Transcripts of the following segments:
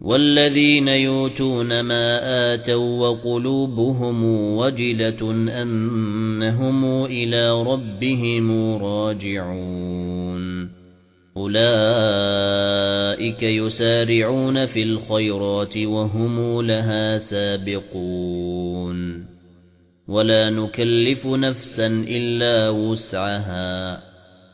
وَالَّذِينَ يُؤْتُونَ مَا آتَوا وَقُلُوبُهُمْ وَجِلَةٌ أَنَّهُمْ إِلَى رَبِّهِمْ رَاجِعُونَ. أُولَئِكَ يُسَارِعُونَ فِي الْخَيْرَاتِ وَهُمْ لَهَا سَابِقُونَ. وَلَا نُكَلِّفُ نَفْسًا إِلَّا وُسْعَهَا.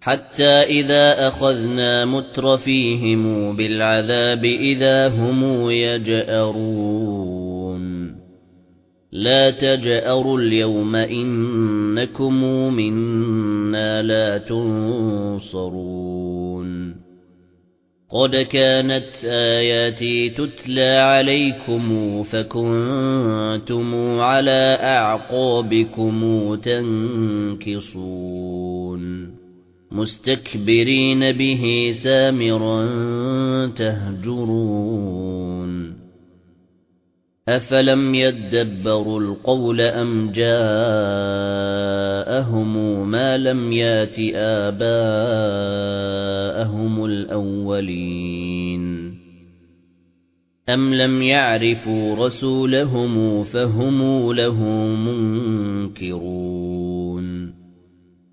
حَتَّى إِذَا أَخَذْنَا مُتْرَفِيهِمْ بِالْعَذَابِ إِذَا هُمْ يَجْأَرُونَ. لا تجأروا اليوم إنكم منا لا تنصرون. قد كانت آياتي تتلى عليكم فكنتم على أعقابكم تنكصون. مستكبرين به سامرا تهجرون. أَفَلَمْ يَدَّبَّرُوا الْقَوْلَ أَمْ جَاءَهُم مَّا لَمْ يَأْتِ آبَاءَهُمُ الْأَوَّلِينَ؟ أَمْ لَمْ يَعْرِفُوا رَسُولَهُمْ فَهُمْ لَهُ مُنكِرُونَ؟